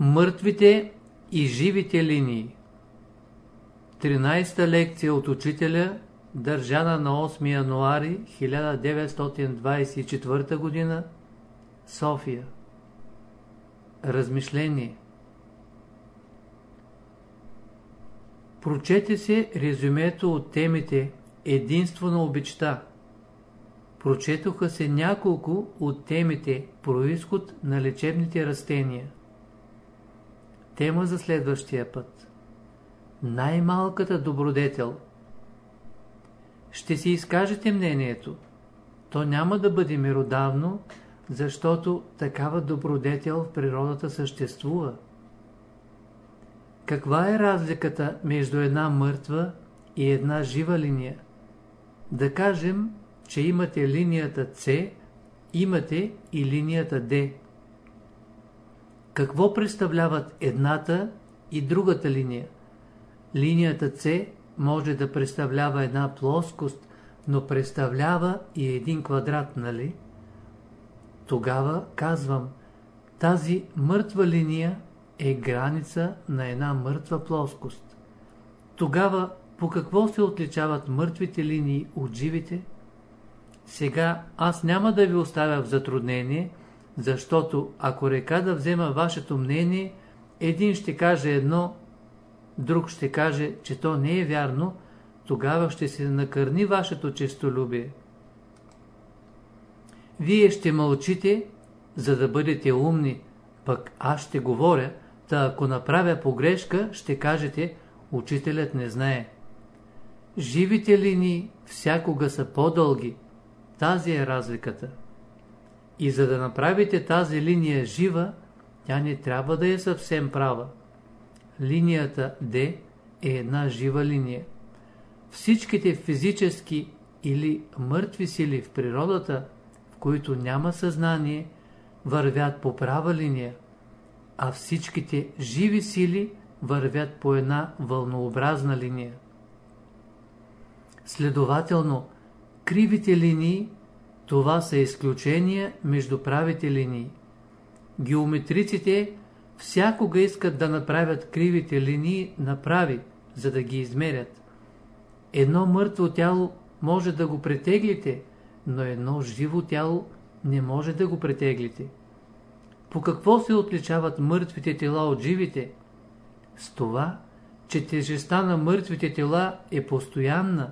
Мъртвите и живите линии 13-та лекция от учителя, държана на 8 януари 1924 г. София Размишление Прочете се резюмето от темите Единство на обичта. Прочетоха се няколко от темите Происход на лечебните растения. Тема за следващия път. Най-малката добродетел. Ще си изкажете мнението. То няма да бъде меродавно, защото такава добродетел в природата съществува. Каква е разликата между една мъртва и една жива линия? Да кажем, че имате линията C, имате и линията D. Какво представляват едната и другата линия? Линията C може да представлява една плоскост, но представлява и един квадрат, нали? Тогава казвам, тази мъртва линия е граница на една мъртва плоскост. Тогава по какво се отличават мъртвите линии от живите? Сега аз няма да ви оставя в затруднение, защото ако река да взема вашето мнение, един ще каже едно, друг ще каже, че то не е вярно, тогава ще се накърни вашето честолюбие. Вие ще мълчите, за да бъдете умни, пък аз ще говоря, та ако направя погрешка, ще кажете, учителят не знае. Живите линии всякога са по-дълги. Тази е разликата. И за да направите тази линия жива, тя не трябва да е съвсем права. Линията D е една жива линия. Всичките физически или мъртви сили в природата, в които няма съзнание, вървят по права линия, а всичките живи сили вървят по една вълнообразна линия. Следователно, кривите линии това са изключения между правите линии. Геометриците всякога искат да направят кривите линии направи, за да ги измерят. Едно мъртво тяло може да го претеглите, но едно живо тяло не може да го претеглите. По какво се отличават мъртвите тела от живите? С това, че тежестта на мъртвите тела е постоянна,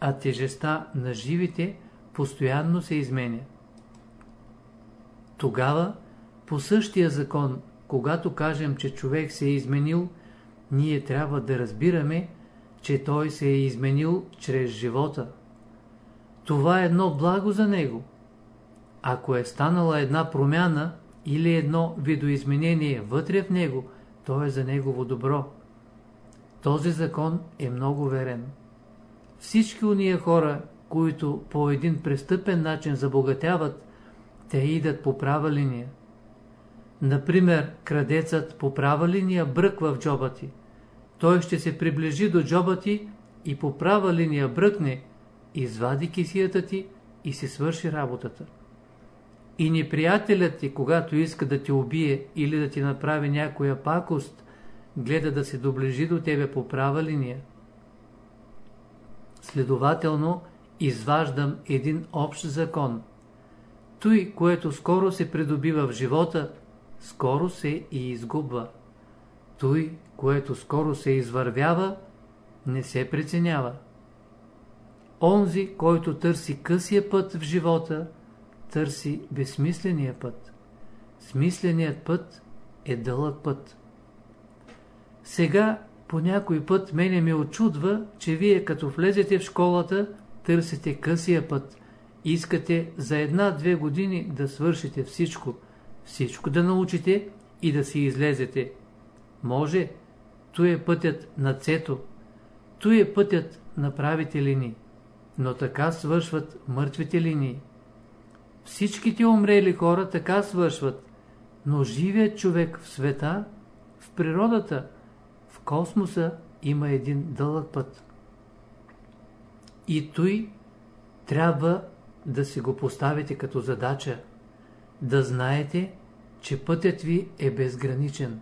а тежестта на живите постоянно се изменя. Тогава, по същия закон, когато кажем, че човек се е изменил, ние трябва да разбираме, че той се е изменил чрез живота. Това е едно благо за него. Ако е станала една промяна или едно видоизменение вътре в него, то е за негово добро. Този закон е много верен. Всички уния хора, които по един престъпен начин забогатяват, те идат по права линия. Например, крадецът по права линия бръква в джоба ти. Той ще се приближи до джоба ти и по права линия бръкне, извади кисията ти и си свърши работата. И неприятелят ти, когато иска да те убие или да ти направи някоя пакост, гледа да се доближи до тебе по права линия. Следователно, изваждам един общ закон. Той, което скоро се придобива в живота, скоро се и изгубва. Той, което скоро се извървява, не се преценява. Онзи, който търси късия път в живота, търси безсмисления път. Смисленият път е дълъг път. Сега по някой път мене ме очудва, че вие като влезете в школата, търсите късия път. Искате за една-две години да свършите всичко. Всичко да научите и да си излезете. Може, то е пътят на цето. То е пътят на правите линии. Но така свършват мъртвите линии. Всичките умрели хора така свършват. Но живият човек в света, в природата, в космоса има един дълъг път. И той трябва да си го поставите като задача, да знаете, че пътят ви е безграничен.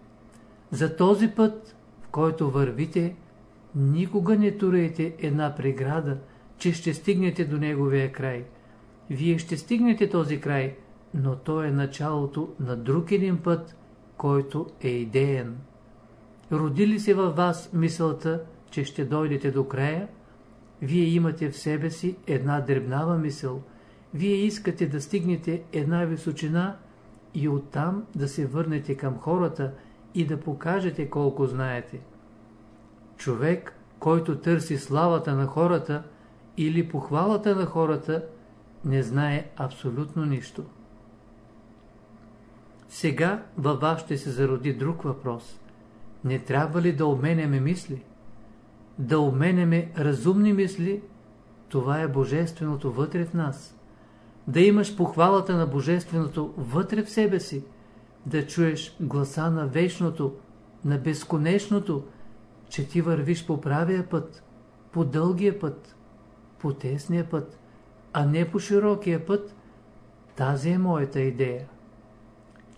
За този път, в който вървите, никога не турайте една преграда, че ще стигнете до неговия край. Вие ще стигнете този край, но то е началото на друг един път, който е идеен. Роди ли се във вас мисълта, че ще дойдете до края, вие имате в себе си една дребнава мисъл. Вие искате да стигнете една височина и оттам да се върнете към хората и да покажете колко знаете. Човек, който търси славата на хората или похвалата на хората, не знае абсолютно нищо. Сега във вас ще се зароди друг въпрос. Не трябва ли да обменяме мисли? Да обменяме разумни мисли, това е Божественото вътре в нас. Да имаш похвалата на Божественото вътре в себе си, да чуеш гласа на вечното, на безконечното, че ти вървиш по правия път, по дългия път, по тесния път, а не по широкия път, тази е моята идея.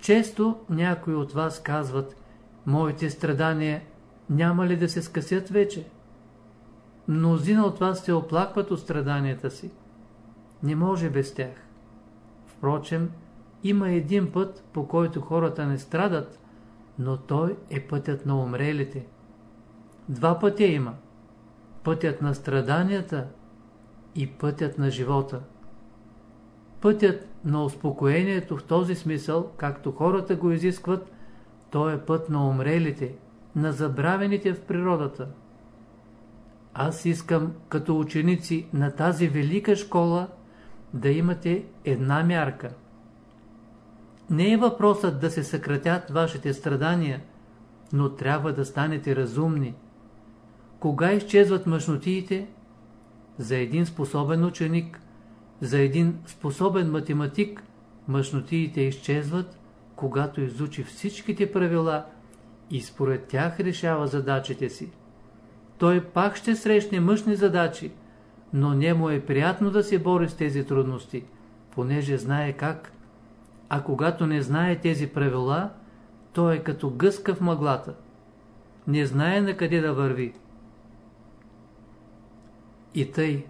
Често някои от вас казват, моите страдания няма ли да се скъсят вече? Мнозина от вас се оплакват от страданията си. Не може без тях. Впрочем, има един път, по който хората не страдат, но той е пътят на умрелите. Два пътя има. Пътят на страданията и пътят на живота. Пътят на успокоението в този смисъл, както хората го изискват, той е път на умрелите, на забравените в природата. Аз искам като ученици на тази велика школа да имате една мярка. Не е въпросът да се съкратят вашите страдания, но трябва да станете разумни. Кога изчезват мъжнотиите? За един способен ученик, за един способен математик, мъжнотиите изчезват, когато изучи всичките правила и според тях решава задачите си той пак ще срещне мъжни задачи, но не му е приятно да се бори с тези трудности, понеже знае как. А когато не знае тези правила, той е като гъска в мъглата. Не знае на къде да върви. И тъй,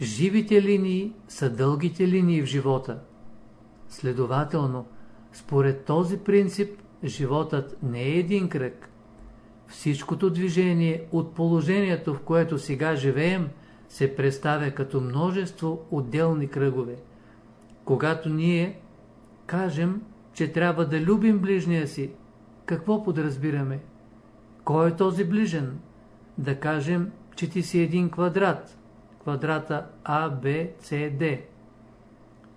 живите линии са дългите линии в живота. Следователно, според този принцип, животът не е един кръг, Всичкото движение от положението, в което сега живеем, се представя като множество отделни кръгове. Когато ние кажем, че трябва да любим ближния си, какво подразбираме? Кой е този ближен? Да кажем, че ти си един квадрат. Квадрата А, Б, С, Д.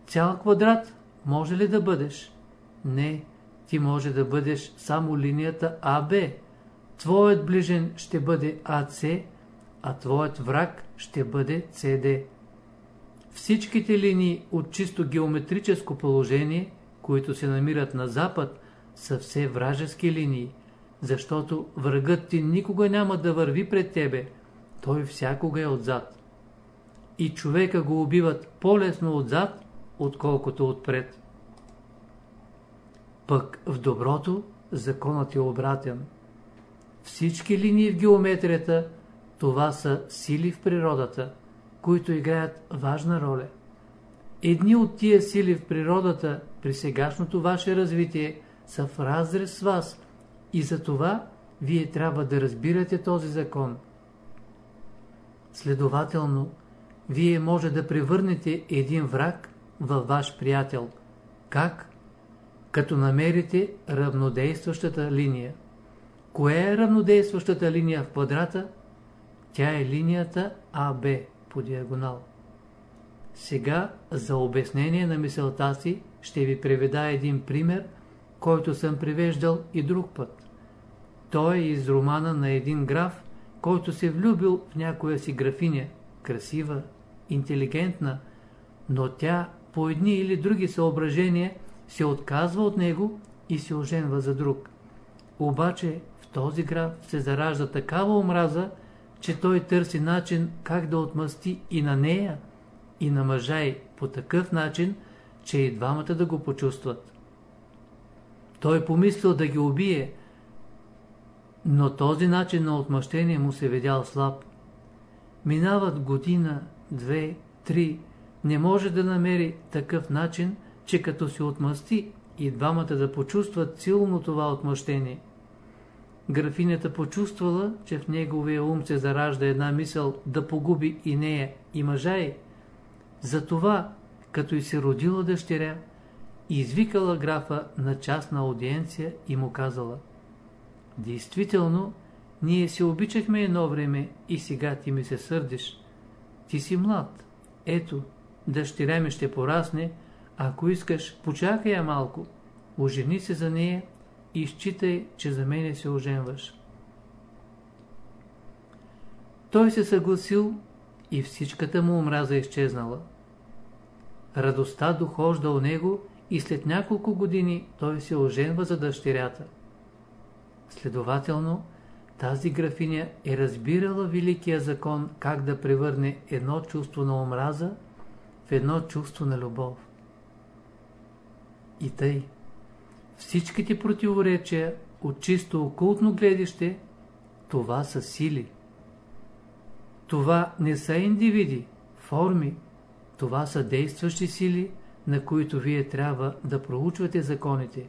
Цял квадрат може ли да бъдеш? Не, ти може да бъдеш само линията АБ. Твоят ближен ще бъде АЦ, а твоят враг ще бъде СД. Всичките линии от чисто геометрическо положение, които се намират на запад, са все вражески линии, защото врагът ти никога няма да върви пред тебе, той всякога е отзад. И човека го убиват по-лесно отзад, отколкото отпред. Пък в доброто законът е обратен. Всички линии в геометрията, това са сили в природата, които играят важна роля. Едни от тия сили в природата при сегашното ваше развитие са в разрез с вас и за това вие трябва да разбирате този закон. Следователно, вие може да превърнете един враг във ваш приятел. Как? Като намерите равнодействащата линия. Кое е равнодействащата линия в квадрата? Тя е линията АБ по диагонал. Сега за обяснение на мисълта си ще ви приведа един пример, който съм привеждал и друг път. Той е из романа на един граф, който се влюбил в някоя си графиня, красива, интелигентна, но тя по едни или други съображения се отказва от него и се оженва за друг. Обаче този граф се заражда такава омраза, че той търси начин как да отмъсти и на нея, и на мъжа й по такъв начин, че и двамата да го почувстват. Той помислил да ги убие, Но този начин на отмъщение му се видял слаб. Минават година, две, три, не може да намери такъв начин, че като се отмъсти и двамата да почувстват силно това отмъщение. Графинята почувствала, че в неговия ум се заражда една мисъл да погуби и нея, и мъжа й. Затова, като и се родила дъщеря, извикала графа на частна аудиенция и му казала Действително, ние се обичахме едно време и сега ти ми се сърдиш. Ти си млад. Ето, дъщеря ми ще порасне, ако искаш, почакай я малко. Ожени се за нея и считай, че за мене се оженваш. Той се съгласил и всичката му омраза изчезнала. Радостта дохожда у него и след няколко години той се оженва за дъщерята. Следователно, тази графиня е разбирала великия закон как да превърне едно чувство на омраза в едно чувство на любов. И тъй, всичките противоречия от чисто окултно гледище, това са сили. Това не са индивиди, форми, това са действащи сили, на които вие трябва да проучвате законите.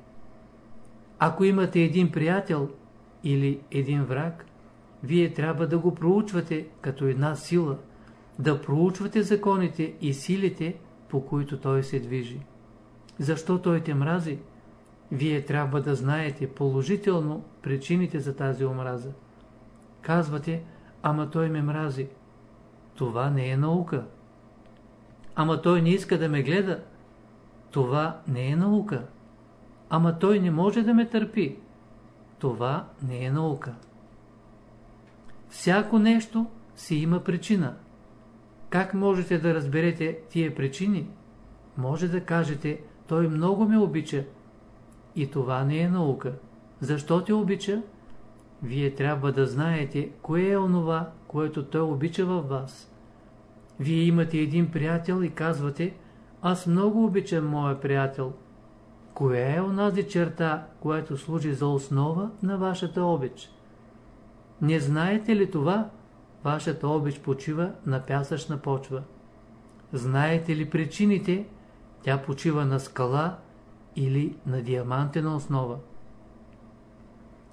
Ако имате един приятел или един враг, вие трябва да го проучвате като една сила, да проучвате законите и силите, по които той се движи. Защо той те мрази? Вие трябва да знаете положително причините за тази омраза. Казвате, ама той ме мрази. Това не е наука. Ама той не иска да ме гледа. Това не е наука. Ама той не може да ме търпи. Това не е наука. Всяко нещо си има причина. Как можете да разберете тия причини? Може да кажете, той много ме обича. И това не е наука. Защо те обича? Вие трябва да знаете, кое е онова, което той обича във вас. Вие имате един приятел и казвате, аз много обичам моя приятел. Коя е онази черта, която служи за основа на вашата обич? Не знаете ли това? Вашата обич почива на пясъчна почва. Знаете ли причините? Тя почива на скала или на диамантена основа.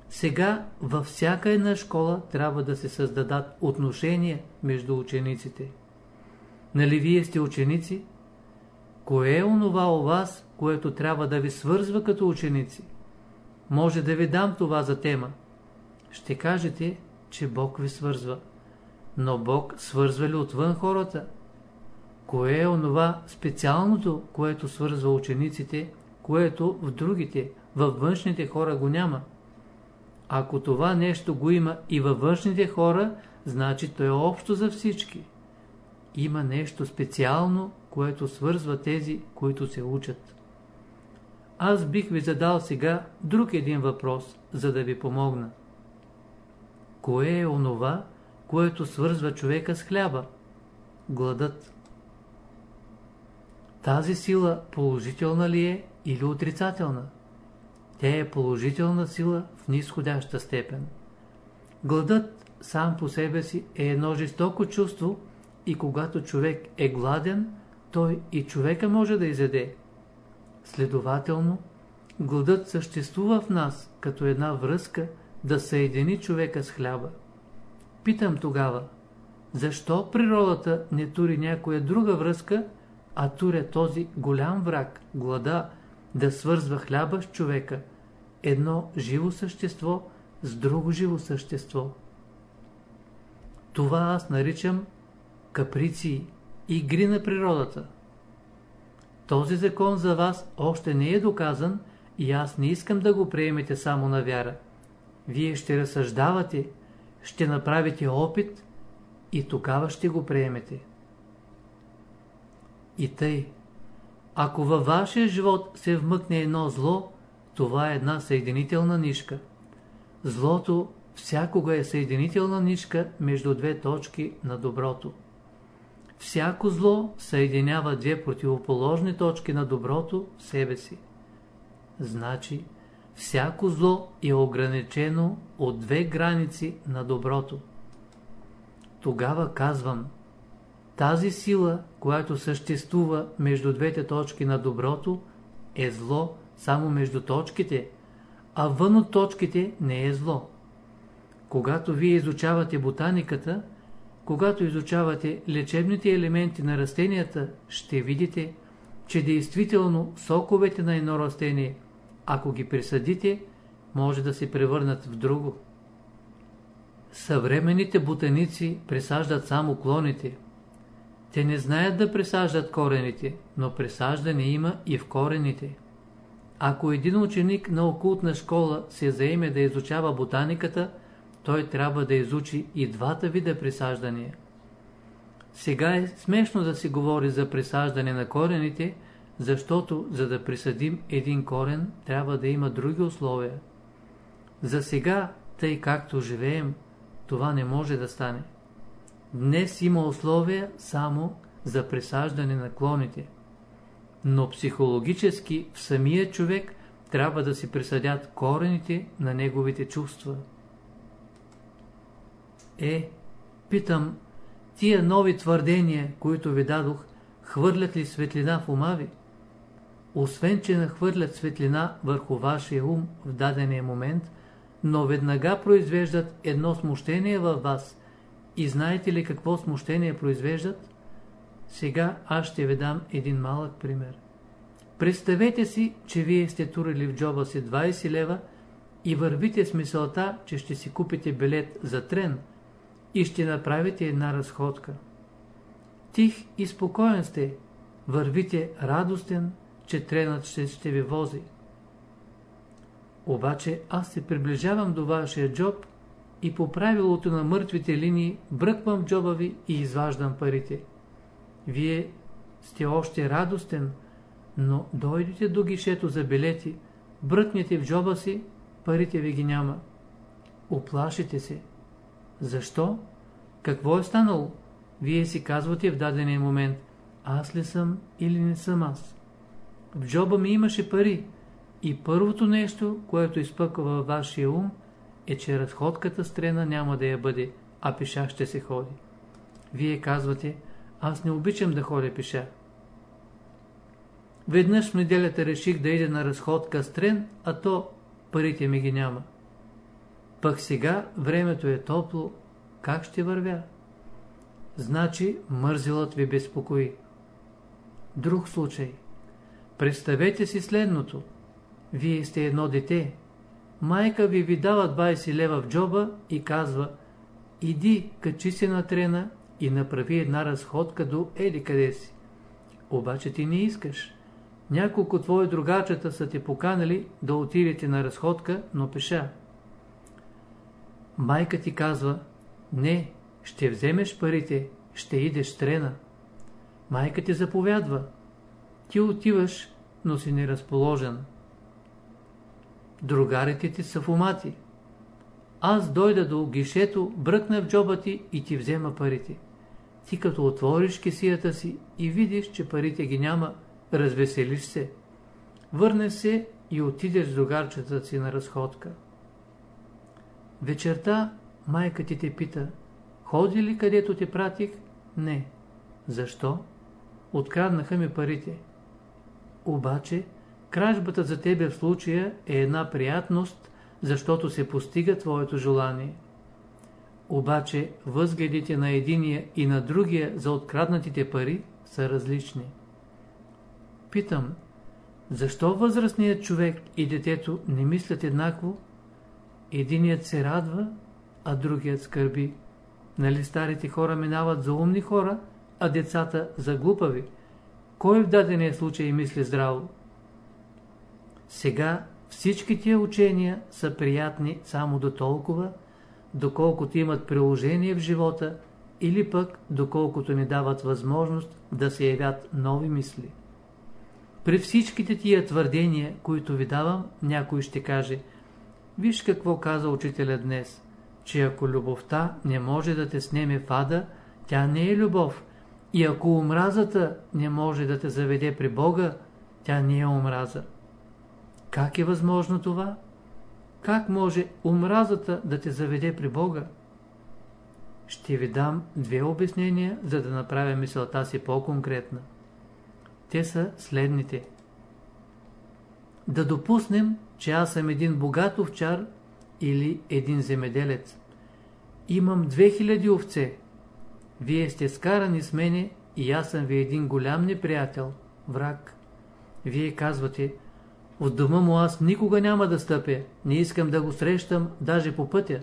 Сега във всяка една школа трябва да се създадат отношения между учениците. Нали вие сте ученици? Кое е онова у вас, което трябва да ви свързва като ученици? Може да ви дам това за тема. Ще кажете, че Бог ви свързва. Но Бог свързва ли отвън хората? Кое е онова специалното, което свързва учениците, което в другите, във външните хора го няма? Ако това нещо го има и във външните хора, значи то е общо за всички. Има нещо специално, което свързва тези, които се учат. Аз бих ви задал сега друг един въпрос, за да ви помогна. Кое е онова, което свързва човека с хляба? Гладът. Тази сила положителна ли е или отрицателна? Тя е положителна сила в нисходяща степен. Гладът сам по себе си е едно жестоко чувство и когато човек е гладен, той и човека може да изяде. Следователно, гладът съществува в нас като една връзка да съедини човека с хляба. Питам тогава, защо природата не тури някоя друга връзка, а туря този голям враг, глада, да свързва хляба с човека, едно живо същество с друго живо същество. Това аз наричам каприци, игри на природата. Този закон за вас още не е доказан и аз не искам да го приемете само на вяра. Вие ще разсъждавате, ще направите опит и тогава ще го приемете. И тъй, ако във вашия живот се вмъкне едно зло, това е една съединителна нишка. Злото всякога е съединителна нишка между две точки на доброто. Всяко зло съединява две противоположни точки на доброто в себе си. Значи, всяко зло е ограничено от две граници на доброто. Тогава казвам, тази сила, която съществува между двете точки на доброто, е зло само между точките, а вън от точките не е зло. Когато вие изучавате ботаниката, когато изучавате лечебните елементи на растенията, ще видите, че действително соковете на едно растение, ако ги присъдите, може да се превърнат в друго. Съвременните ботаници присаждат само клоните. Те не знаят да присаждат корените, но присаждане има и в корените. Ако един ученик на окултна школа се заеме да изучава ботаниката, той трябва да изучи и двата вида присаждания. Сега е смешно да се говори за присаждане на корените, защото за да присъдим един корен, трябва да има други условия. За сега, тъй както живеем, това не може да стане. Днес има условия само за присаждане на клоните. Но психологически в самия човек трябва да се присъдят корените на неговите чувства. Е, питам, тия нови твърдения, които ви дадох, хвърлят ли светлина в ума ви? Освен, че нахвърлят светлина върху вашия ум в дадения момент, но веднага произвеждат едно смущение във вас. И знаете ли какво смущение произвеждат? Сега аз ще ви дам един малък пример. Представете си, че вие сте турили в джоба си 20 лева и вървите с мисълта, че ще си купите билет за трен – и ще направите една разходка. Тих и спокоен сте, вървите радостен, че тренът ще, ще ви вози. Обаче аз се приближавам до вашия джоб и по правилото на мъртвите линии бръквам в джоба ви и изваждам парите. Вие сте още радостен, но дойдете до гишето за билети, бръкнете в джоба си, парите ви ги няма. Оплашите се. Защо? Какво е станало? Вие си казвате в дадения момент, аз ли съм или не съм аз? В джоба ми имаше пари и първото нещо, което изпъква във вашия ум, е, че разходката стрена няма да я бъде, а пеша ще се ходи. Вие казвате, аз не обичам да ходя пеша. Веднъж в неделята реших да иде на разходка с трен, а то парите ми ги няма. Пък сега времето е топло, как ще вървя? Значи мързелът ви безпокои. Друг случай. Представете си следното. Вие сте едно дете. Майка ви ви дава 20 лева в джоба и казва Иди, качи се на трена и направи една разходка до еди къде си. Обаче ти не искаш. Няколко твои другачета са те поканали да отидете на разходка, но пеша. Майка ти казва, не, ще вземеш парите, ще идеш трена. Майка ти заповядва. Ти отиваш, но си неразположен. Другарите ти са в умати. Аз дойда до гишето, бръкна в джоба ти и ти взема парите. Ти като отвориш кесията си и видиш, че парите ги няма, развеселиш се. Върнеш се и отидеш с другарчета си на разходка. Вечерта майка ти те пита, ходи ли където те пратих? Не. Защо? Откраднаха ми парите. Обаче, кражбата за тебе в случая е една приятност, защото се постига твоето желание. Обаче, възгледите на единия и на другия за откраднатите пари са различни. Питам, защо възрастният човек и детето не мислят еднакво? Единият се радва, а другият скърби. Нали старите хора минават за умни хора, а децата за глупави? Кой в дадения случай мисли здраво? Сега всички тия учения са приятни само до толкова, доколкото имат приложение в живота или пък доколкото ни дават възможност да се явят нови мисли. При всичките тия твърдения, които ви давам, някой ще каже – Виж какво каза учителя днес, че ако любовта не може да те снеме в ада, тя не е любов. И ако омразата не може да те заведе при Бога, тя не е омраза. Как е възможно това? Как може омразата да те заведе при Бога? Ще ви дам две обяснения, за да направя мисълта си по-конкретна. Те са следните. Да допуснем, че аз съм един богат овчар или един земеделец. Имам 2000 овце. Вие сте скарани с мене и аз съм ви един голям неприятел, враг. Вие казвате, от дома му аз никога няма да стъпя, не искам да го срещам даже по пътя.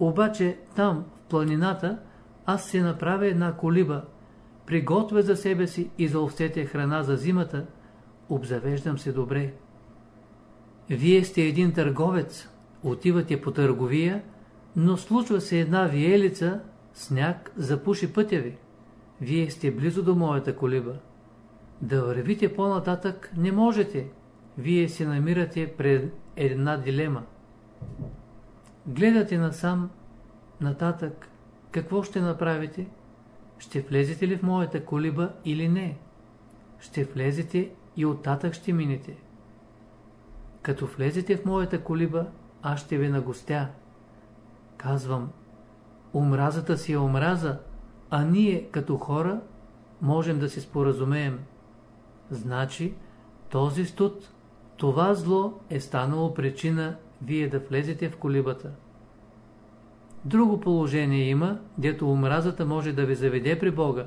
Обаче там, в планината, аз си направя една колиба, приготвя за себе си и за овцете храна за зимата, обзавеждам се добре. Вие сте един търговец, отивате по търговия, но случва се една виелица, сняг запуши пътя ви. Вие сте близо до моята колиба. Да вървите по-нататък не можете. Вие се намирате пред една дилема. Гледате насам, нататък, какво ще направите? Ще влезете ли в моята колиба или не? Ще влезете и оттатък ще минете. Като влезете в моята колиба, аз ще ви нагостя. Казвам, омразата си е омраза, а ние, като хора, можем да се споразумеем. Значи, този студ, това зло е станало причина вие да влезете в колибата. Друго положение има, дето омразата може да ви заведе при Бога.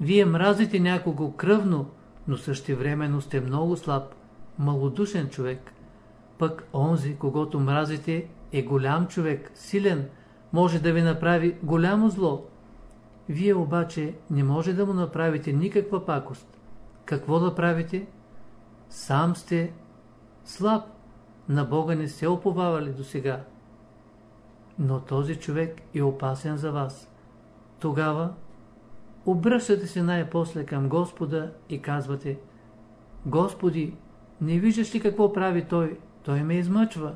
Вие мразите някого кръвно, но същевременно сте много слаб, малодушен човек. Пък онзи, когато мразите, е голям човек, силен, може да ви направи голямо зло. Вие обаче не може да му направите никаква пакост. Какво да правите? Сам сте слаб, на Бога не сте оповавали до сега. Но този човек е опасен за вас. Тогава обръщате се най-после към Господа и казвате Господи, не виждаш ли какво прави той? Той ме измъчва.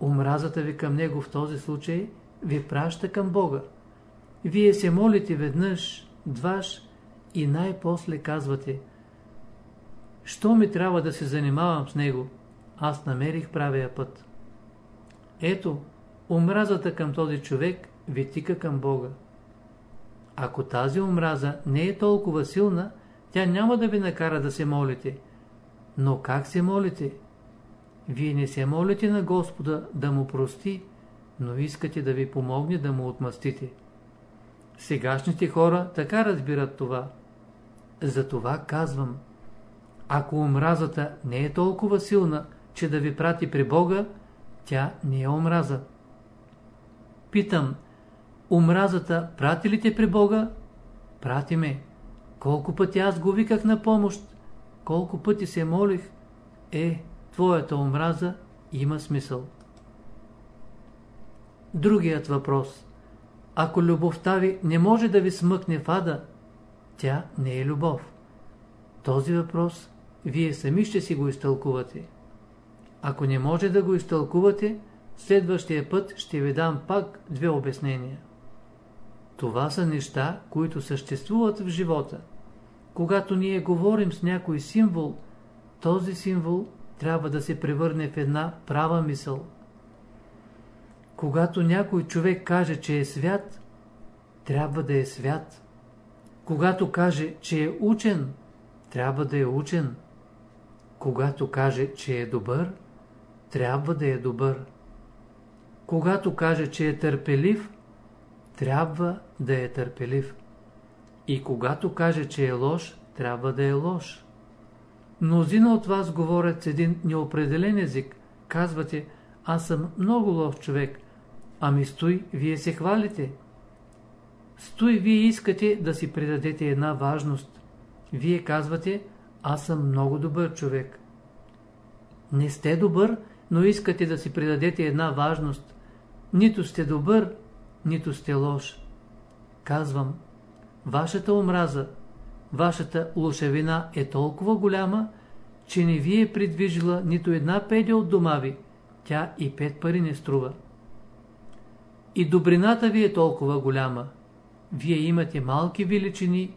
Омразата ви към него в този случай ви праща към Бога. Вие се молите веднъж, дваш и най-после казвате Що ми трябва да се занимавам с него? Аз намерих правия път. Ето, омразата към този човек ви тика към Бога. Ако тази омраза не е толкова силна, тя няма да ви накара да се молите. Но как се молите? Вие не се молите на Господа да му прости, но искате да ви помогне да му отмъстите. Сегашните хора така разбират това. Затова казвам, ако омразата не е толкова силна, че да ви прати при Бога, тя не е омраза. Питам, омразата прати ли те при Бога? Прати ме. Колко пъти аз го виках на помощ? Колко пъти се молих? Е, твоята омраза има смисъл. Другият въпрос. Ако любовта ви не може да ви смъкне в ада, тя не е любов. Този въпрос вие сами ще си го изтълкувате. Ако не може да го изтълкувате, следващия път ще ви дам пак две обяснения. Това са неща, които съществуват в живота. Когато ние говорим с някой символ, този символ трябва да се превърне в една права мисъл. Когато някой човек каже, че е свят, трябва да е свят. Когато каже, че е учен, трябва да е учен. Когато каже, че е добър, трябва да е добър. Когато каже, че е търпелив, трябва да е търпелив. И когато каже, че е лош, трябва да е лош. Мнозина от вас говорят с един неопределен език. Казвате, аз съм много лош човек. Ами стой, вие се хвалите. Стой, вие искате да си придадете една важност. Вие казвате, аз съм много добър човек. Не сте добър, но искате да си придадете една важност. Нито сте добър, нито сте лош. Казвам, вашата омраза, вашата лошевина е толкова голяма, че не ви е придвижила нито една педя от дома ви. Тя и пет пари не струва. И добрината ви е толкова голяма. Вие имате малки величини,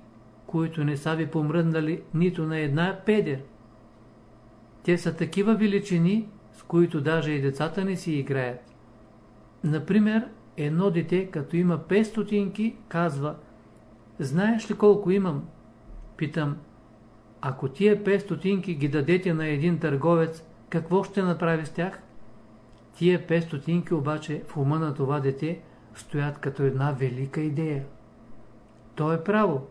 които не са ви помръднали нито на една педя. Те са такива величини, с които даже и децата не си играят. Например, едно дете, като има 5 стотинки, казва Знаеш ли колко имам? Питам, ако тия 5 стотинки ги дадете на един търговец, какво ще направи с тях? Тия 5 стотинки обаче в ума на това дете стоят като една велика идея. То е право.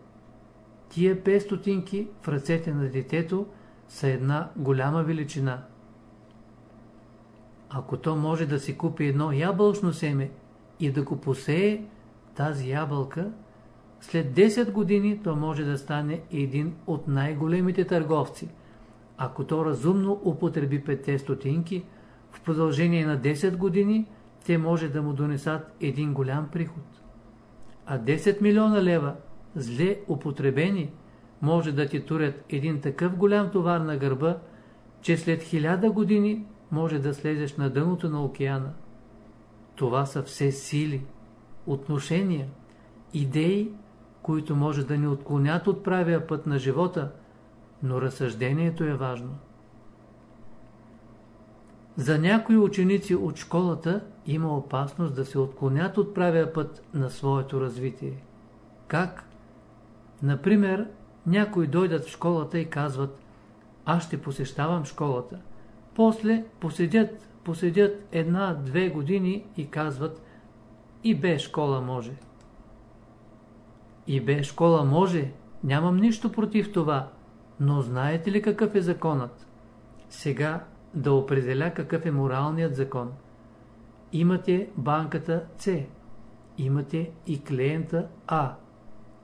Тия 5 стотинки в ръцете на детето са една голяма величина. Ако то може да си купи едно ябълшно семе и да го посее тази ябълка, след 10 години то може да стане един от най-големите търговци. Ако то разумно употреби 5 стотинки, в продължение на 10 години те може да му донесат един голям приход. А 10 милиона лева, зле употребени, може да ти турят един такъв голям товар на гърба, че след хиляда години може да слезеш на дъното на океана. Това са все сили, отношения, идеи, които може да ни отклонят от правия път на живота, но разсъждението е важно. За някои ученици от школата има опасност да се отклонят от правия път на своето развитие. Как? Например, някои дойдат в школата и казват аз ще посещавам школата. После поседят, поседят една-две години и казват и без школа може. И без школа може, нямам нищо против това, но знаете ли какъв е законът? Сега да определя какъв е моралният закон. Имате банката С, имате и клиента А.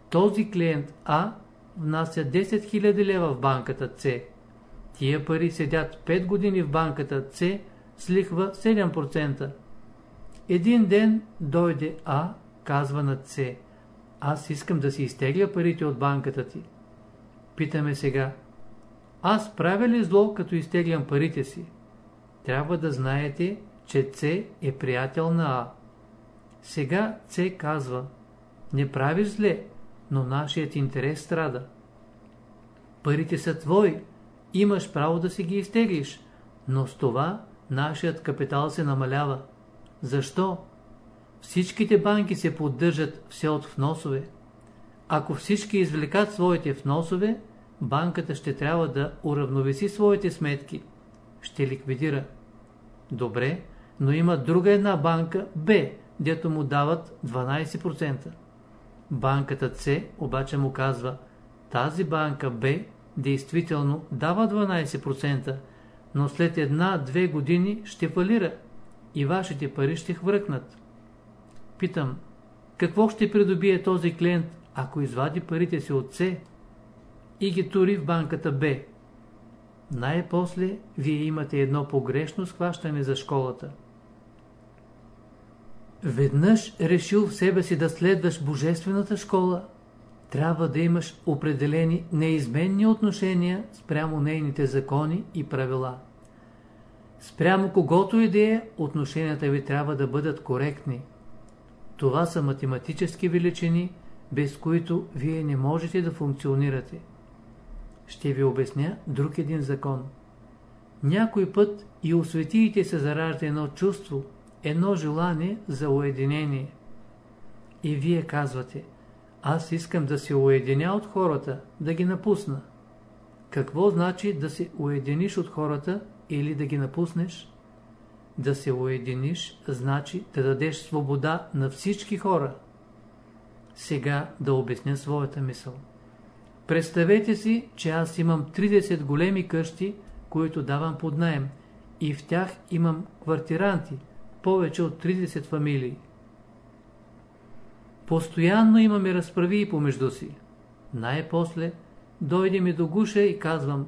Този клиент А внася 10 000 лева в банката С. Тия пари седят 5 години в банката С с лихва 7%. Един ден дойде А, казва на С. Аз искам да си изтегля парите от банката ти. Питаме сега. Аз правя ли зло, като изтеглям парите си? Трябва да знаете, че С е приятел на А. Сега С казва, не правиш зле, но нашият интерес страда. Парите са твои, имаш право да си ги изтеглиш, но с това нашият капитал се намалява. Защо? Всичките банки се поддържат все от вносове. Ако всички извлекат своите вносове, банката ще трябва да уравновеси своите сметки. Ще ликвидира. Добре, но има друга една банка, Б, дето му дават 12%. Банката С обаче му казва, тази банка Б действително дава 12%, но след една-две години ще фалира и вашите пари ще хвъркнат. Питам, какво ще придобие този клиент, ако извади парите си от С и ги тури в банката Б? Най-после вие имате едно погрешно схващане за школата. Веднъж решил в себе си да следваш божествената школа, трябва да имаш определени неизменни отношения спрямо нейните закони и правила. Спрямо когото и да е, отношенията ви трябва да бъдат коректни. Това са математически величини, без които вие не можете да функционирате. Ще ви обясня друг един закон. Някой път и у се заражда едно чувство, едно желание за уединение. И вие казвате, аз искам да се уединя от хората, да ги напусна. Какво значи да се уединиш от хората или да ги напуснеш? Да се уединиш значи да дадеш свобода на всички хора. Сега да обясня своята мисъл. Представете си, че аз имам 30 големи къщи, които давам под найем, и в тях имам квартиранти, повече от 30 фамилии. Постоянно имаме разправи помежду си. Най-после дойде ми до гуша и казвам,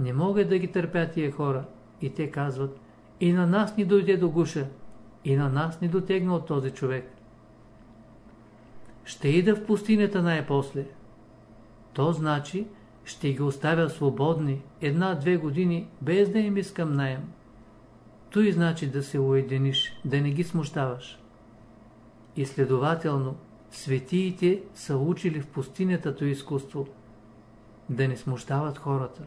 не мога да ги търпя тия хора. И те казват, и на нас ни дойде до гуша, и на нас ни дотегна от този човек. Ще ида в пустинята най-после. То значи, ще ги оставя свободни една-две години, без да им искам найем. Той значи да се уединиш, да не ги смущаваш. И следователно, светиите са учили в пустинята то изкуство, да не смущават хората.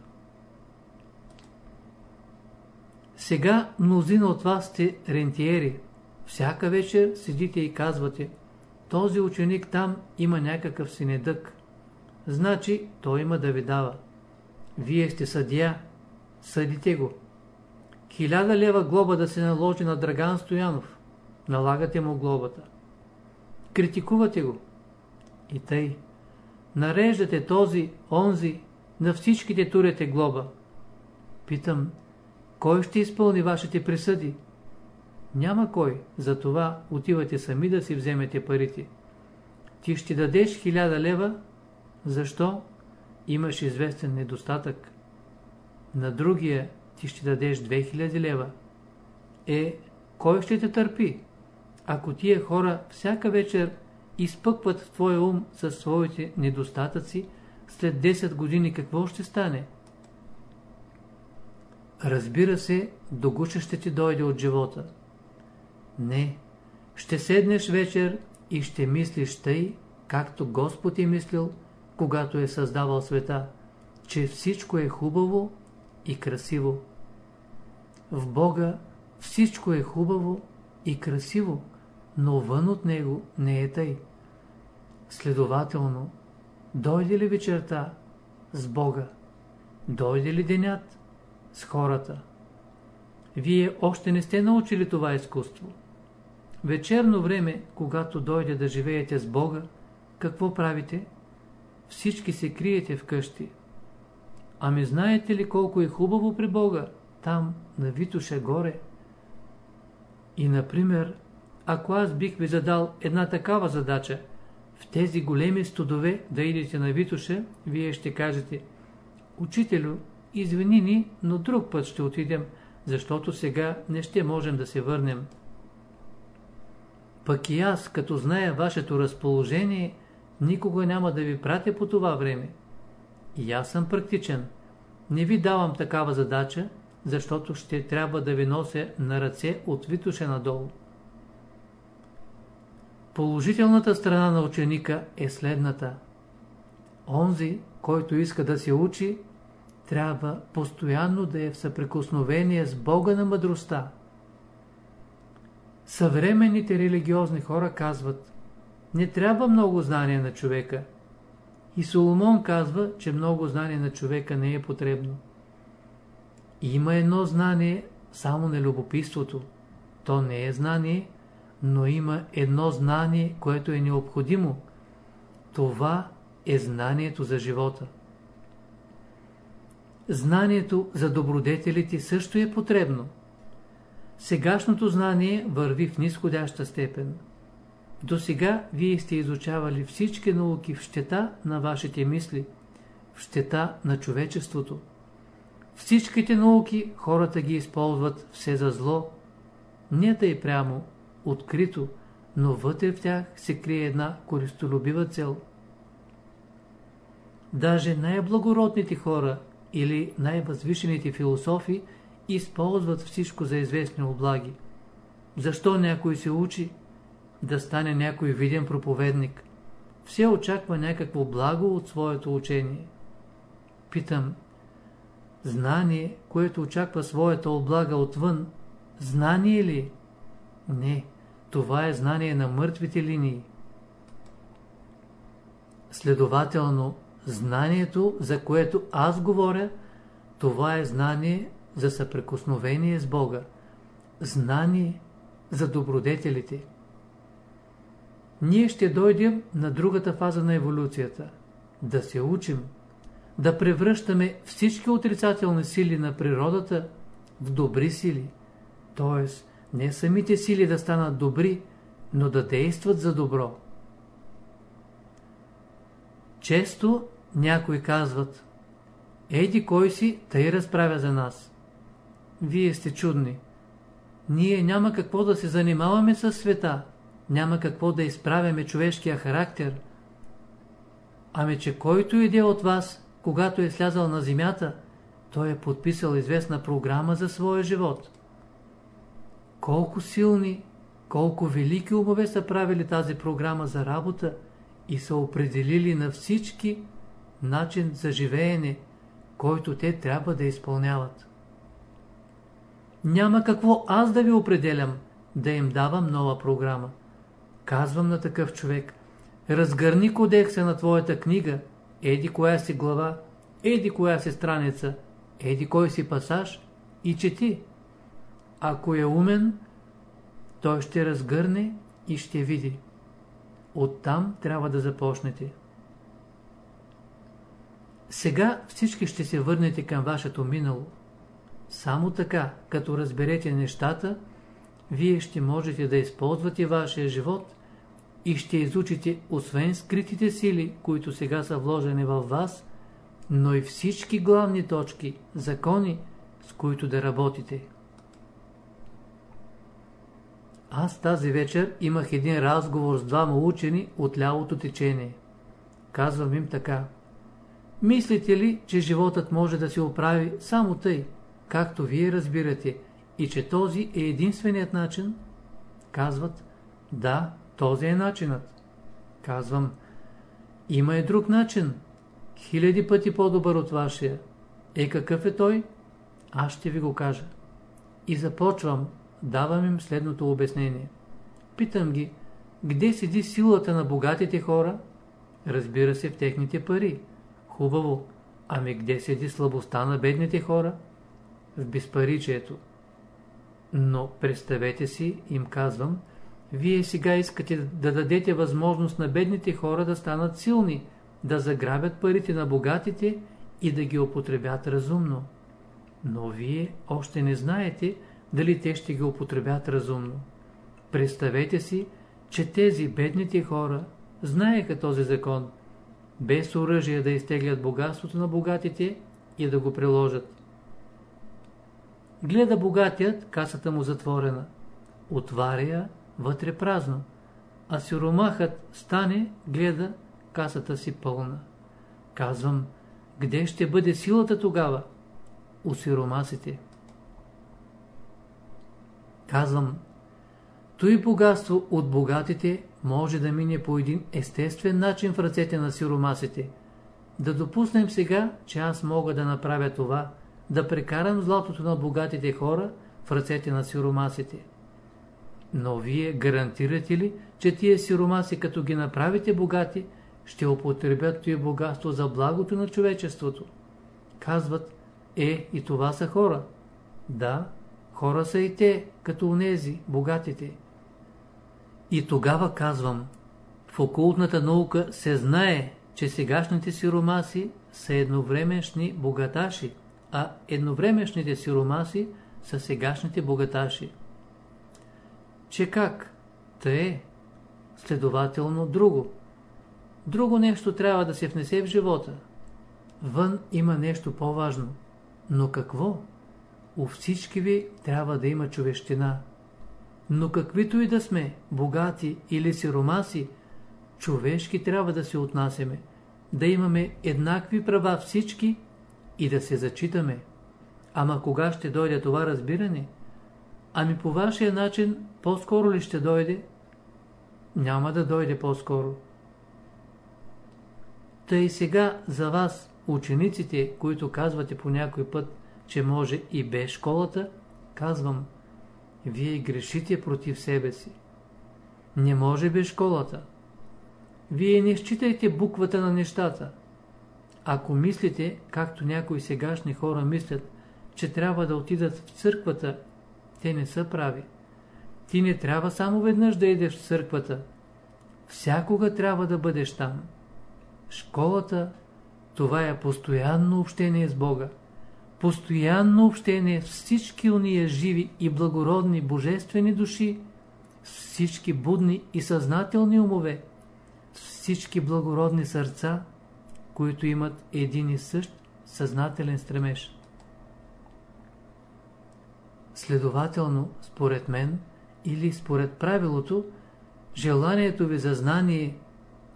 Сега мнозина от вас сте рентиери. Всяка вечер седите и казвате, този ученик там има някакъв синедък. Значи той има да ви дава. Вие сте съдия, съдите го. Хиляда лева глоба да се наложи на Драган Стоянов. Налагате му глобата. Критикувате го. И тъй. Нареждате този, онзи, на всичките турете глоба. Питам, кой ще изпълни вашите присъди? Няма кой, затова отивате сами да си вземете парите. Ти ще дадеш хиляда лева, защо? Имаш известен недостатък. На другия ти ще дадеш 2000 лева. Е, кой ще те търпи? Ако тия хора всяка вечер изпъкват в твоя ум със своите недостатъци, след 10 години какво ще стане? Разбира се, до гуша ще ти дойде от живота. Не, ще седнеш вечер и ще мислиш тъй, както Господ е мислил, когато е създавал света, че всичко е хубаво и красиво. В Бога всичко е хубаво и красиво, но вън от Него не е тъй. Следователно, дойде ли вечерта с Бога, дойде ли денят с хората, вие още не сте научили това изкуство. Вечерно време, когато дойде да живеете с Бога, какво правите? Всички се криете вкъщи. Ами знаете ли колко е хубаво при Бога? Там, на Витуша горе. И, например, ако аз бих ви задал една такава задача, в тези големи студове да идете на Витуша, вие ще кажете, Учителю, извини ни, но друг път ще отидем, защото сега не ще можем да се върнем. Пък и аз, като зная вашето разположение, никога няма да ви пратя по това време. И аз съм практичен. Не ви давам такава задача, защото ще трябва да ви нося на ръце от Витуша надолу. Положителната страна на ученика е следната. Онзи, който иска да се учи, трябва постоянно да е в съприкосновение с Бога на мъдростта. Съвременните религиозни хора казват, не трябва много знание на човека. И Соломон казва, че много знание на човека не е потребно. Има едно знание само на любопитството. То не е знание, но има едно знание, което е необходимо. Това е знанието за живота. Знанието за добродетелите също е потребно. Сегашното знание върви в нисходяща степен. До сега вие сте изучавали всички науки в щета на вашите мисли, в щета на човечеството. Всичките науки хората ги използват все за зло, не тъй прямо, открито, но вътре в тях се крие една користолюбива цел. Даже най-благородните хора или най-възвишените философи използват всичко за известни облаги. Защо някой се учи? Да стане някой виден проповедник. Все очаква някакво благо от своето учение. Питам, знание, което очаква своята облага отвън, знание ли? Не, това е знание на мъртвите линии. Следователно, знанието, за което аз говоря, това е знание за съпрекосновение с Бога, знание за добродетелите. Ние ще дойдем на другата фаза на еволюцията – да се учим, да превръщаме всички отрицателни сили на природата в добри сили, т.е. не самите сили да станат добри, но да действат за добро. Често някои казват, еди кой си, тъй разправя за нас. Вие сте чудни. Ние няма какво да се занимаваме с света, няма какво да изправяме човешкия характер. Ами че който иде от вас, когато е слязал на земята, той е подписал известна програма за своя живот. Колко силни, колко велики умове са правили тази програма за работа и са определили на всички начин за живеене, който те трябва да изпълняват. Няма какво аз да ви определям, да им давам нова програма. Казвам на такъв човек, разгърни кодекса на твоята книга, еди коя си глава, еди коя си страница, еди кой си пасаж и чети. Ако е умен, той ще разгърне и ще види. Оттам трябва да започнете. Сега всички ще се върнете към вашето минало. Само така, като разберете нещата, вие ще можете да използвате вашия живот и ще изучите освен скритите сили, които сега са вложени във вас, но и всички главни точки, закони, с които да работите. Аз тази вечер имах един разговор с двама учени от лявото течение. Казвам им така. Мислите ли, че животът може да се оправи само тъй, както вие разбирате, и че този е единственият начин? Казват, да, този е начинът. Казвам, има и друг начин, хиляди пъти по-добър от вашия. Е какъв е той? Аз ще ви го кажа. И започвам, давам им следното обяснение. Питам ги, къде седи силата на богатите хора? Разбира се, в техните пари. Хубаво. Ами къде седи слабостта на бедните хора? В безпаричието. Но представете си, им казвам, вие сега искате да дадете възможност на бедните хора да станат силни, да заграбят парите на богатите и да ги употребят разумно. Но вие още не знаете дали те ще ги употребят разумно. Представете си, че тези бедните хора знаеха този закон, без оръжие да изтеглят богатството на богатите и да го приложат. Гледа богатият, касата му затворена. Отваря вътре празно. А сиромахът стане, гледа, касата си пълна. Казвам, къде ще бъде силата тогава? У сиромасите. Казвам, той богатство от богатите може да мине по един естествен начин в ръцете на сиромасите. Да допуснем сега, че аз мога да направя това – да прекарам златото на богатите хора в ръцете на сиромасите. Но вие гарантирате ли, че тия сиромаси, като ги направите богати, ще употребят тия богатство за благото на човечеството? Казват, е, и това са хора. Да, хора са и те, като унези, богатите. И тогава казвам, в окултната наука се знае, че сегашните сиромаси са едновременшни богаташи а едновремешните сиромаси са сегашните богаташи. Че как? Та е. Следователно друго. Друго нещо трябва да се внесе в живота. Вън има нещо по-важно. Но какво? У всички ви трябва да има човещина. Но каквито и да сме, богати или сиромаси, човешки трябва да се отнасяме, да имаме еднакви права всички и да се зачитаме. Ама кога ще дойде това разбиране? Ами по вашия начин по-скоро ли ще дойде? Няма да дойде по-скоро. Тъй сега за вас, учениците, които казвате по някой път, че може и без школата, казвам, вие грешите против себе си. Не може без школата. Вие не считайте буквата на нещата. Ако мислите, както някои сегашни хора мислят, че трябва да отидат в църквата, те не са прави. Ти не трябва само веднъж да идеш в църквата. Всякога трябва да бъдеш там. Школата, това е постоянно общение с Бога. Постоянно общение с всички уния живи и благородни божествени души, всички будни и съзнателни умове, с всички благородни сърца, които имат един и същ съзнателен стремеж. Следователно, според мен, или според правилото, желанието ви за знание,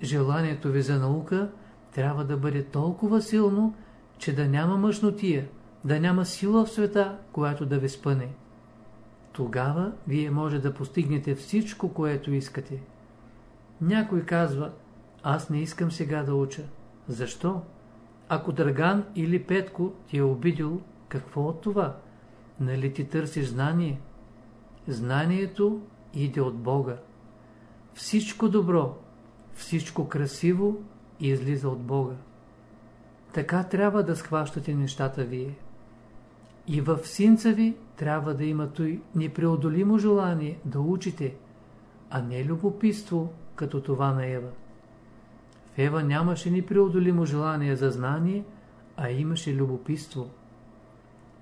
желанието ви за наука трябва да бъде толкова силно, че да няма мъжнотия, да няма сила в света, която да ви спъне. Тогава вие може да постигнете всичко, което искате. Някой казва, аз не искам сега да уча. Защо? Ако Драган или Петко ти е обидил, какво от това? Нали ти търсиш знание? Знанието иде от Бога. Всичко добро, всичко красиво излиза от Бога. Така трябва да схващате нещата вие. И в синца ви трябва да има той непреодолимо желание да учите, а не любопитство, като това на Ева. В Ева нямаше непреодолимо желание за знание, а имаше любопитство.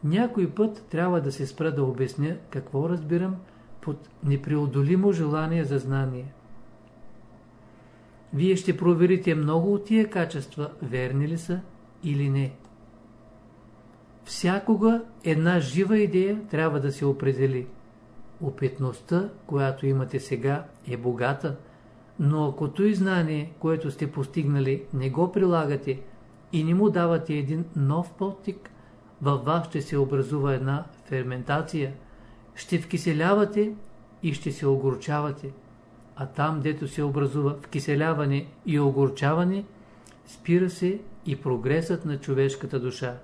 Някой път трябва да се спра да обясня какво разбирам под непреодолимо желание за знание. Вие ще проверите много от тия качества, верни ли са или не. Всякога една жива идея трябва да се определи. Опитността, която имате сега, е богата, но ако той знание, което сте постигнали, не го прилагате и не му давате един нов подтик, във вас ще се образува една ферментация, ще вкиселявате и ще се огорчавате. А там, дето се образува вкиселяване и огорчаване, спира се и прогресът на човешката душа.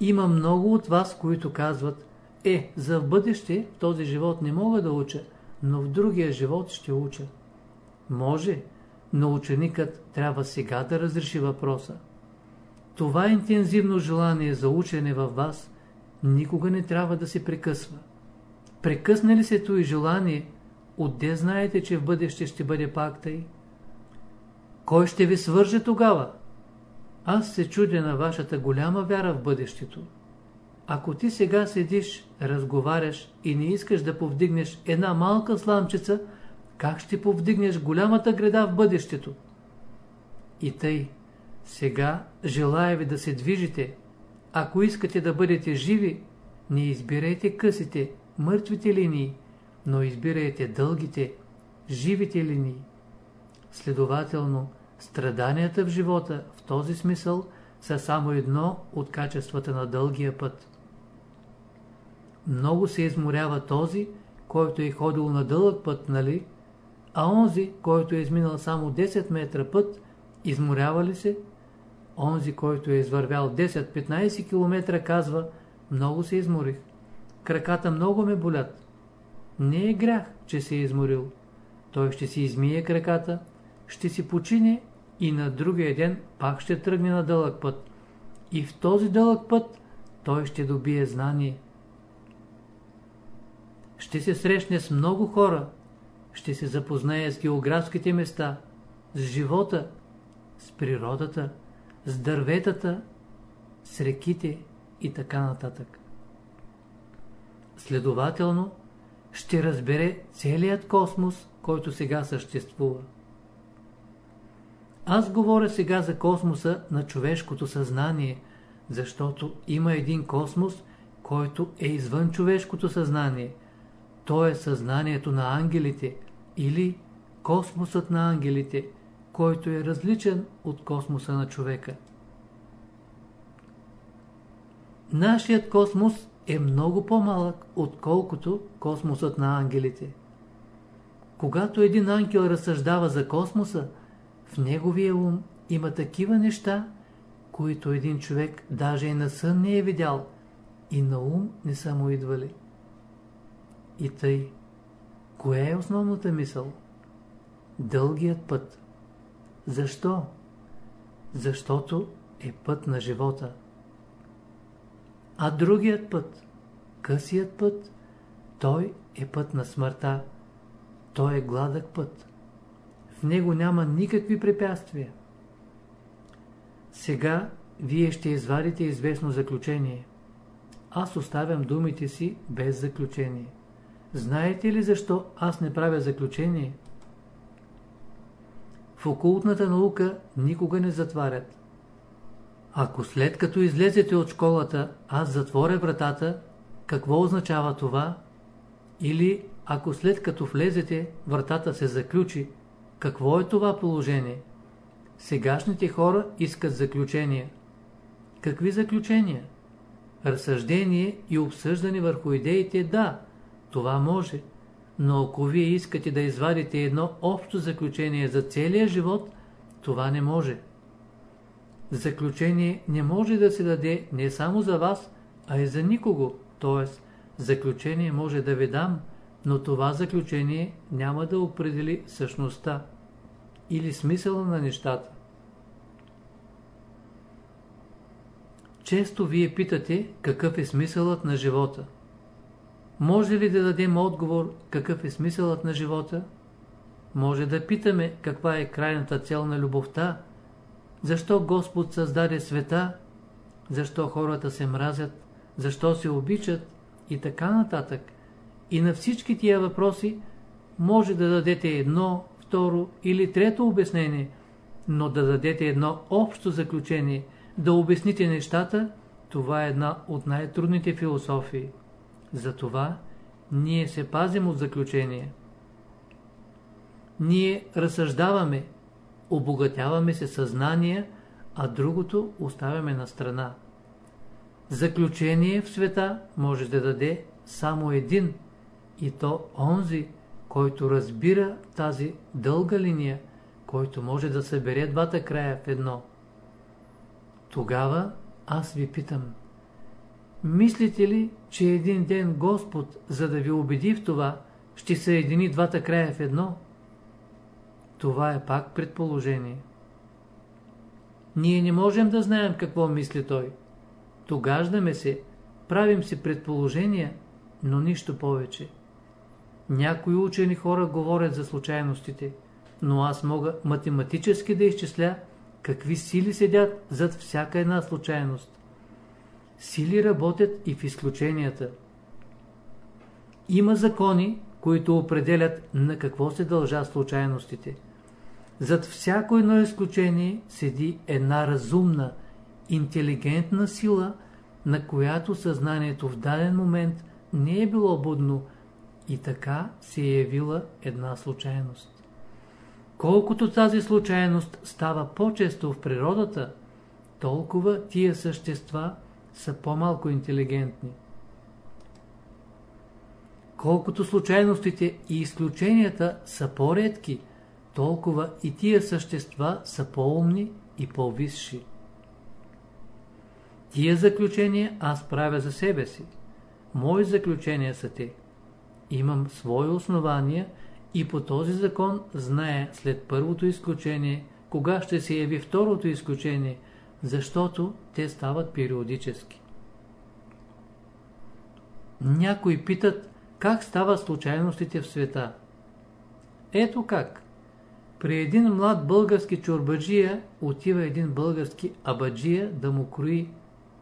Има много от вас, които казват, е, за в бъдеще в този живот не мога да уча, но в другия живот ще уча. Може, но ученикът трябва сега да разреши въпроса. Това интензивно желание за учене във вас никога не трябва да се прекъсва. Прекъсне ли се и желание, отде знаете, че в бъдеще ще бъде пак тъй? Кой ще ви свърже тогава? Аз се чудя на вашата голяма вяра в бъдещето. Ако ти сега седиш, разговаряш и не искаш да повдигнеш една малка сламчица, как ще повдигнеш голямата града в бъдещето? И тъй, сега желая ви да се движите. Ако искате да бъдете живи, не избирайте късите, мъртвите линии, но избирайте дългите, живите линии. Следователно, страданията в живота в този смисъл са само едно от качествата на дългия път. Много се изморява този, който е ходил на дълъг път, нали? А онзи, който е изминал само 10 метра път, изморява ли се? Онзи, който е извървял 10-15 км, казва, много се изморих. Краката много ме болят. Не е грях, че се е изморил. Той ще си измие краката, ще си почине и на другия ден пак ще тръгне на дълъг път. И в този дълъг път той ще добие знание. Ще се срещне с много хора, ще се запознае с географските места, с живота, с природата, с дърветата, с реките и така нататък. Следователно, ще разбере целият космос, който сега съществува. Аз говоря сега за космоса на човешкото съзнание, защото има един космос, който е извън човешкото съзнание. То е съзнанието на ангелите или космосът на ангелите, който е различен от космоса на човека. Нашият космос е много по-малък, отколкото космосът на ангелите. Когато един ангел разсъждава за космоса, в неговия ум има такива неща, които един човек даже и на сън не е видял и на ум не са му идвали. И тъй, кое е основната мисъл? Дългият път. Защо? Защото е път на живота. А другият път, късият път, той е път на смъртта. Той е гладък път него няма никакви препятствия. Сега вие ще извадите известно заключение. Аз оставям думите си без заключение. Знаете ли защо аз не правя заключение? В окултната наука никога не затварят. Ако след като излезете от школата, аз затворя вратата, какво означава това? Или ако след като влезете, вратата се заключи, какво е това положение? Сегашните хора искат заключения. Какви заключения? Разсъждение и обсъждане върху идеите, да, това може. Но ако вие искате да извадите едно общо заключение за целия живот, това не може. Заключение не може да се даде не само за вас, а и за никого, т.е. заключение може да ви дам, но това заключение няма да определи същността или смисъла на нещата. Често вие питате какъв е смисълът на живота. Може ли да дадем отговор какъв е смисълът на живота? Може да питаме каква е крайната цел на любовта, защо Господ създаде света, защо хората се мразят, защо се обичат и така нататък. И на всички тия въпроси може да дадете едно, второ или трето обяснение, но да дадете едно общо заключение, да обясните нещата, това е една от най-трудните философии. Затова ние се пазим от заключение. Ние разсъждаваме, обогатяваме се съзнание, а другото оставяме на страна. Заключение в света може да даде само един, и то онзи, който разбира тази дълга линия, който може да събере двата края в едно. Тогава аз ви питам, мислите ли, че един ден Господ, за да ви убеди в това, ще съедини двата края в едно? Това е пак предположение. Ние не можем да знаем какво мисли Той. Тогаждаме се, правим си предположения, но нищо повече. Някои учени хора говорят за случайностите, но аз мога математически да изчисля какви сили седят зад всяка една случайност. Сили работят и в изключенията. Има закони, които определят на какво се дължат случайностите. Зад всяко едно изключение седи една разумна, интелигентна сила, на която съзнанието в даден момент не е било будно и така се е явила една случайност. Колкото тази случайност става по-често в природата, толкова тия същества са по-малко интелигентни. Колкото случайностите и изключенията са по-редки, толкова и тия същества са по-умни и по-висши. Тия заключения аз правя за себе си. Мои заключения са те. Имам свои основания и по този закон знае след първото изключение, кога ще се яви второто изключение, защото те стават периодически. Някои питат, как стават случайностите в света. Ето как. При един млад български чорбаджия отива един български абаджия да му крои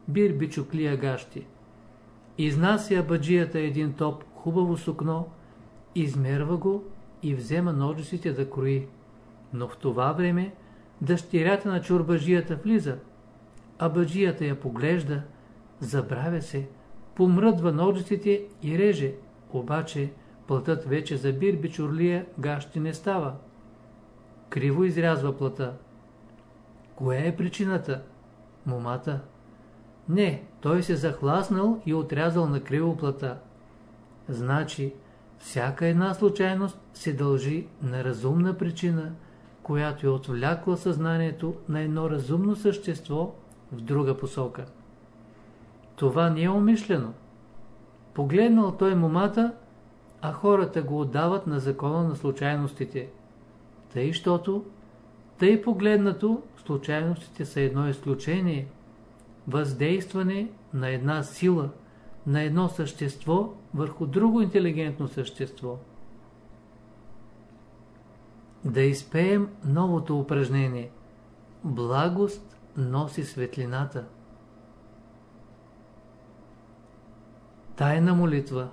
бирби чуклия гащи. Изнася абаджията един топ хубаво сукно, измерва го и взема ножиците да крои. Но в това време дъщерята на чорбажията влиза. Абаджията я поглежда, забравя се, помръдва ножиците и реже, обаче плътът вече за бирби чурлия гащи не става. Криво изрязва плъта. Кое е причината? Момата. Не, той се захласнал и отрязал на криво плата. Значи, всяка една случайност се дължи на разумна причина, която е отвлякла съзнанието на едно разумно същество в друга посока. Това не е умишлено. Погледнал той момата, а хората го отдават на закона на случайностите. Тъй, щото, тъй погледнато, случайностите са едно изключение, въздействане на една сила, на едно същество върху друго интелигентно същество. Да изпеем новото упражнение. Благост носи светлината. Тайна молитва